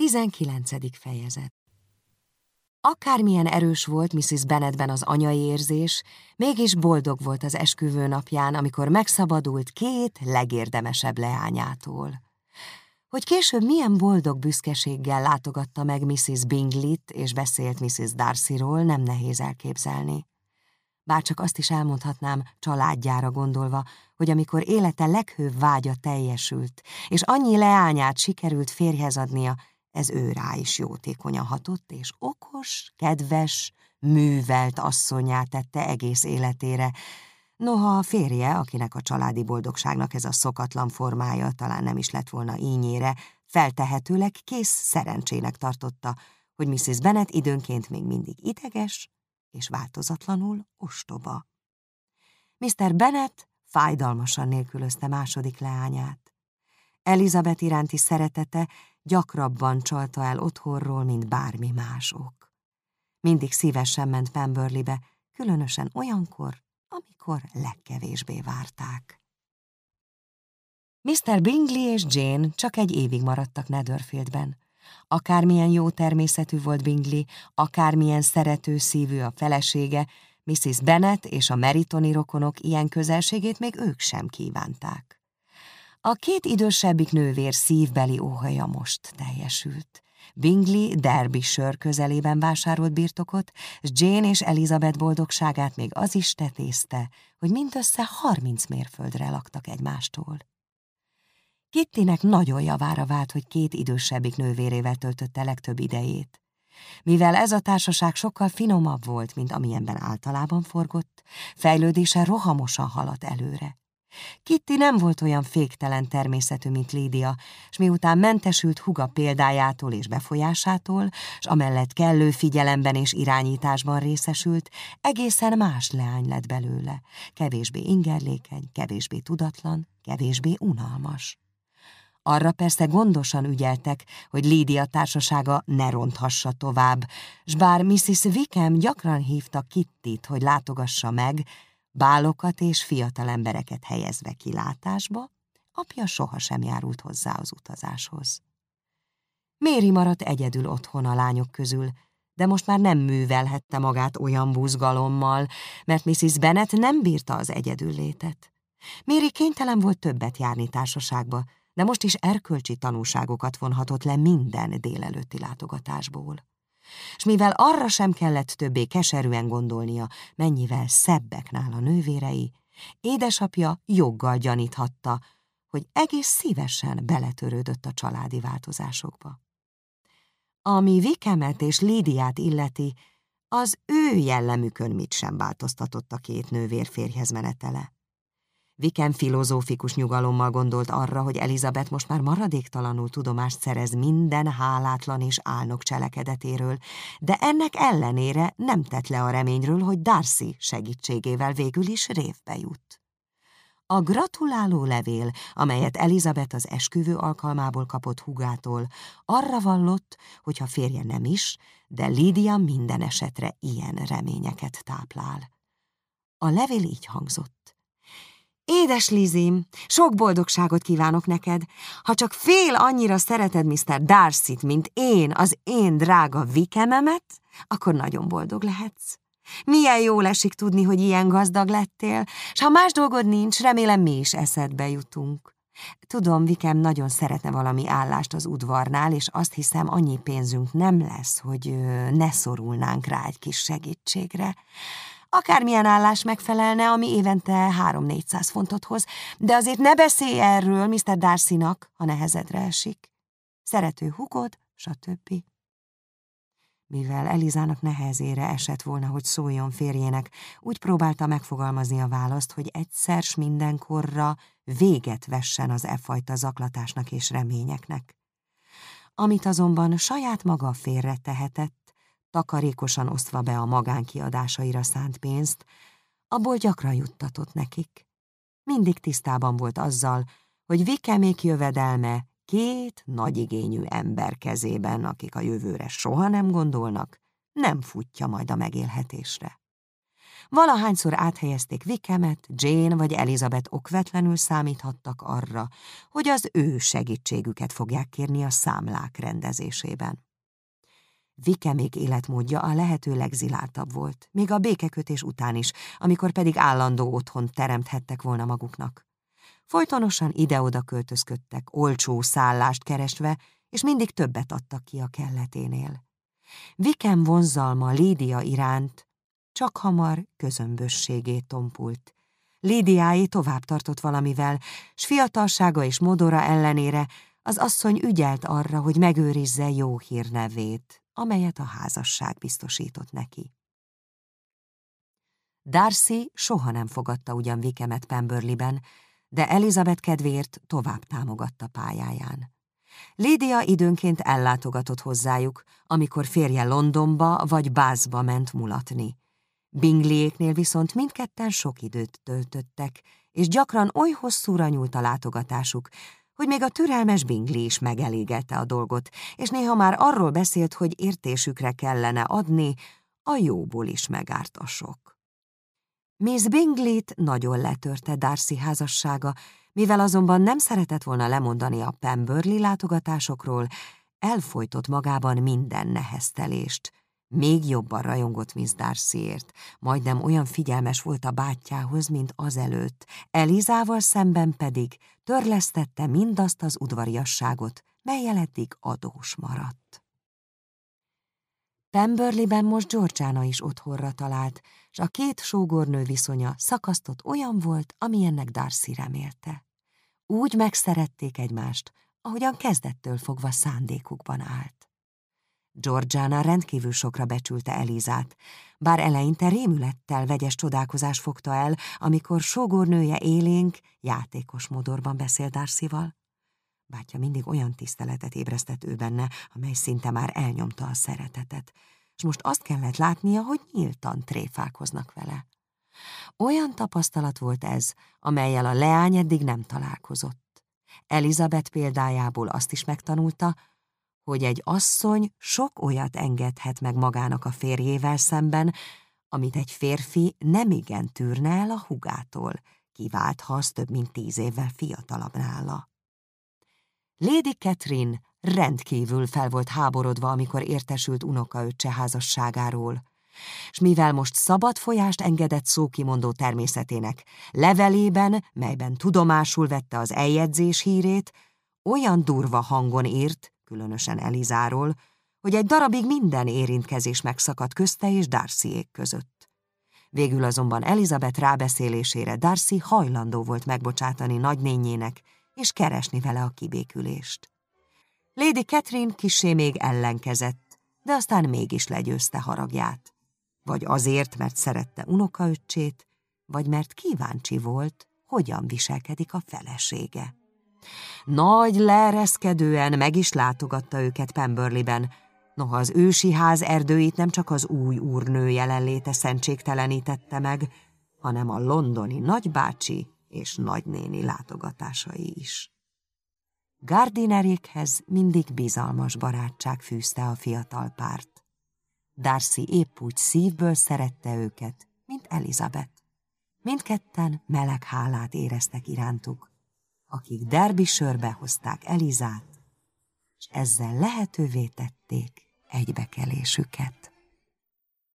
19. fejezet Akármilyen erős volt Mrs. Bennetben az anyai érzés, mégis boldog volt az esküvő napján, amikor megszabadult két legérdemesebb leányától. Hogy később milyen boldog büszkeséggel látogatta meg Mrs. Bingley-t és beszélt Mrs. Darcyról, nem nehéz elképzelni. Bárcsak azt is elmondhatnám családjára gondolva, hogy amikor élete leghőbb vágya teljesült, és annyi leányát sikerült férjhez adnia, ez ő rá is jótékonyan hatott, és okos, kedves, művelt asszonyát tette egész életére. Noha a férje, akinek a családi boldogságnak ez a szokatlan formája talán nem is lett volna ínyére, feltehetőleg kész szerencsének tartotta, hogy Mrs. Bennet időnként még mindig ideges, és változatlanul ostoba. Mr. Bennet fájdalmasan nélkülözte második leányát. Elizabeth iránti szeretete gyakrabban csalta el otthonról, mint bármi mások. Mindig szívesen ment Pemberleybe, különösen olyankor, amikor legkevésbé várták. Mr. Bingley és Jane csak egy évig maradtak Netherfieldben. Akármilyen jó természetű volt Bingley, akármilyen szerető szívű a felesége, Mrs. Bennet és a meritoni rokonok ilyen közelségét még ők sem kívánták. A két idősebbik nővér szívbeli óhaja most teljesült. Bingley Derbyshire közelében vásárolt birtokot, és Jane és Elizabeth boldogságát még az is tetézte, hogy mindössze harminc mérföldre laktak egymástól. Kittinek nagyon javára vált, hogy két idősebbik nővérével töltötte legtöbb idejét. Mivel ez a társaság sokkal finomabb volt, mint amilyenben általában forgott, fejlődése rohamosan haladt előre. Kitty nem volt olyan féktelen természetű, mint Lídia, és miután mentesült huga példájától és befolyásától, és amellett kellő figyelemben és irányításban részesült, egészen más leány lett belőle, kevésbé ingerlékeny, kevésbé tudatlan, kevésbé unalmas. Arra persze gondosan ügyeltek, hogy Lídia társasága ne ronthassa tovább, s bár Mrs. Wickham gyakran hívta Kittit, hogy látogassa meg, bálokat és fiatal embereket helyezve kilátásba, apja sohasem járult hozzá az utazáshoz. Méri maradt egyedül otthon a lányok közül, de most már nem művelhette magát olyan buzgalommal, mert Mrs. Bennet nem bírta az egyedüllétet. Méri kénytelen volt többet járni társaságba, de most is erkölcsi tanúságokat vonhatott le minden délelőtti látogatásból és mivel arra sem kellett többé keserűen gondolnia, mennyivel szebbek nála nővérei, édesapja joggal gyaníthatta, hogy egész szívesen beletörődött a családi változásokba. Ami Vikemet és Lídiát illeti, az ő jellemükön mit sem változtatott a két nővér férjhez menetele. Viken filozófikus nyugalommal gondolt arra, hogy Elizabeth most már maradéktalanul tudomást szerez minden hálátlan és álnok cselekedetéről, de ennek ellenére nem tett le a reményről, hogy Darcy segítségével végül is révbe jut. A gratuláló levél, amelyet Elizabeth az esküvő alkalmából kapott hugától, arra vallott, hogy ha férje nem is, de Lídia minden esetre ilyen reményeket táplál. A levél így hangzott. Édes Lizim, sok boldogságot kívánok neked. Ha csak fél annyira szereted Mr. darcy mint én, az én drága vikememet, akkor nagyon boldog lehetsz. Milyen jó esik tudni, hogy ilyen gazdag lettél, és ha más dolgod nincs, remélem mi is eszedbe jutunk. Tudom, Vikem nagyon szeretne valami állást az udvarnál, és azt hiszem, annyi pénzünk nem lesz, hogy ne szorulnánk rá egy kis segítségre. Akármilyen állás megfelelne, ami évente 3-400 fontot hoz, de azért ne beszélj erről Mr. Darcy-nak, ha nehezedre esik. Szerető hugod, stb. Mivel Elizának nehezére esett volna, hogy szóljon férjének, úgy próbálta megfogalmazni a választ, hogy egyszer s mindenkorra véget vessen az e fajta zaklatásnak és reményeknek. Amit azonban saját maga félre tehetett, takarékosan osztva be a magánkiadásaira szánt pénzt, abból gyakran juttatott nekik. Mindig tisztában volt azzal, hogy Vikemék jövedelme két nagyigényű ember kezében, akik a jövőre soha nem gondolnak, nem futja majd a megélhetésre. Valahányszor áthelyezték Vikemet, Jane vagy Elizabeth okvetlenül számíthattak arra, hogy az ő segítségüket fogják kérni a számlák rendezésében. Vikemék életmódja a lehető legziláltabb volt, még a békekötés után is, amikor pedig állandó otthon teremthettek volna maguknak. Folytonosan ide-oda költözködtek, olcsó szállást keresve, és mindig többet adtak ki a kelleténél. Vikem vonzalma Lídia iránt csak hamar közömbösségé tompult. Lídiáé tovább tartott valamivel, s fiatalsága és modora ellenére az asszony ügyelt arra, hogy megőrizze jó hírnevét, amelyet a házasság biztosított neki. Darcy soha nem fogadta ugyan Vikemet Pemberleyben, de Elizabeth kedvéért tovább támogatta pályáján. Lídia időnként ellátogatott hozzájuk, amikor férje Londonba vagy Bázba ment mulatni. Bingliéknél viszont mindketten sok időt töltöttek, és gyakran oly hosszúra nyúlt a látogatásuk, hogy még a türelmes Bingli is megelégelte a dolgot, és néha már arról beszélt, hogy értésükre kellene adni, a jóból is megárt a sok. Miss Binglit nagyon letörte Darcy házassága, mivel azonban nem szeretett volna lemondani a Pemberley látogatásokról, elfolytott magában minden neheztelést. Még jobban rajongott Miss Darcyért, majdnem olyan figyelmes volt a bátyjához, mint azelőtt, Elizával szemben pedig törlesztette mindazt az udvariasságot, melyel eddig adós maradt. Pemberleyben most Georgiana is otthonra talált, és a két sógornő viszonya szakasztott olyan volt, amilyennek Darcy remélte. Úgy megszerették egymást, ahogyan kezdettől fogva szándékukban állt. Georgiana rendkívül sokra becsülte Elizát, bár eleinte rémülettel vegyes csodálkozás fogta el, amikor sógornője élénk, játékos modorban beszélt Darcyval. Bátya mindig olyan tiszteletet ébresztett ő benne, amely szinte már elnyomta a szeretetet, és most azt kellett látnia, hogy nyíltan tréfálkoznak vele. Olyan tapasztalat volt ez, amelyel a leány eddig nem találkozott. Elizabeth példájából azt is megtanulta, hogy egy asszony sok olyat engedhet meg magának a férjével szemben, amit egy férfi nem igen tűrne el a hugától, kivált, ha az több mint tíz évvel fiatalabb nála. Lady Catherine rendkívül fel volt háborodva, amikor értesült unokaöccse házasságáról. És mivel most szabad folyást engedett szókimondó természetének, levelében, melyben tudomásul vette az eljegyzés hírét, olyan durva hangon írt, különösen Elizáról, hogy egy darabig minden érintkezés megszakadt közte és Darcyék között. Végül azonban Elizabeth rábeszélésére Darcy hajlandó volt megbocsátani nagynényének, és keresni vele a kibékülést. Lady Catherine kisé még ellenkezett, de aztán mégis legyőzte haragját. Vagy azért, mert szerette unokaöccsét, vagy mert kíváncsi volt, hogyan viselkedik a felesége. Nagy leereszkedően meg is látogatta őket Pemberleyben, noha az ősi ház erdőit nem csak az új úrnő jelenléte szentségtelenítette meg, hanem a londoni nagybácsi és nagynéni látogatásai is. Gardinerékhez mindig bizalmas barátság fűzte a fiatal párt. Darcy épp úgy szívből szerette őket, mint Elizabeth. Mindketten meleg hálát éreztek irántuk, akik Derbyshire-be hozták Elizát, és ezzel lehetővé tették egybekelésüket.